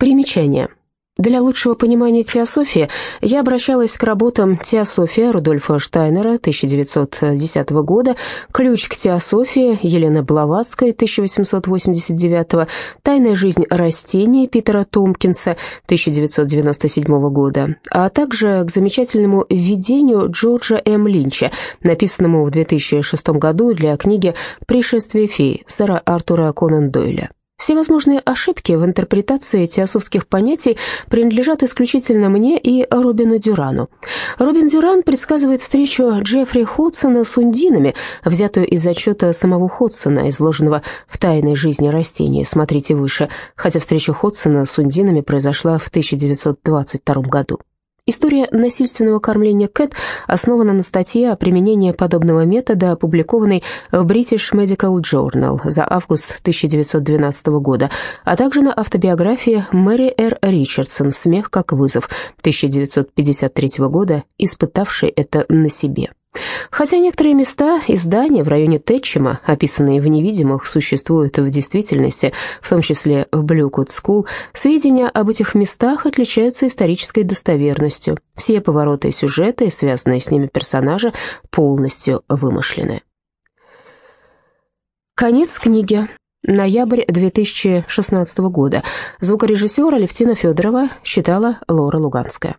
Примечание. Для лучшего понимания теософии я обращалась к работам «Теософия» Рудольфа Штайнера 1910 года, «Ключ к теософии» Елены Блаватской 1889, «Тайная жизнь растений» Питера Томпкинса 1997 года, а также к замечательному введению Джорджа М. Линча, написанному в 2006 году для книги «Пришествие фей» сэра Артура Конан Дойля. Все возможные ошибки в интерпретации теософских понятий принадлежат исключительно мне и Робину Дюрану. Робин Дюран предсказывает встречу Джеффри Ходсона с ундинами, взятую из отчета самого Ходсона, изложенного в «Тайной жизни растений», смотрите выше, хотя встреча Ходсона с ундинами произошла в 1922 году. История насильственного кормления Кэт основана на статье о применении подобного метода, опубликованной в British Medical Journal за август 1912 года, а также на автобиографии Мэри Р. Ричардсон «Смех как вызов» 1953 года, испытавшей это на себе. Хотя некоторые места и здания в районе Тэтчема, описанные в невидимых, существуют в действительности, в том числе в Блюкут Скул, сведения об этих местах отличаются исторической достоверностью. Все повороты сюжета и связанные с ними персонажи полностью вымышлены. Конец книги. Ноябрь 2016 года. Звукорежиссер Алевтина Федорова читала Лора Луганская.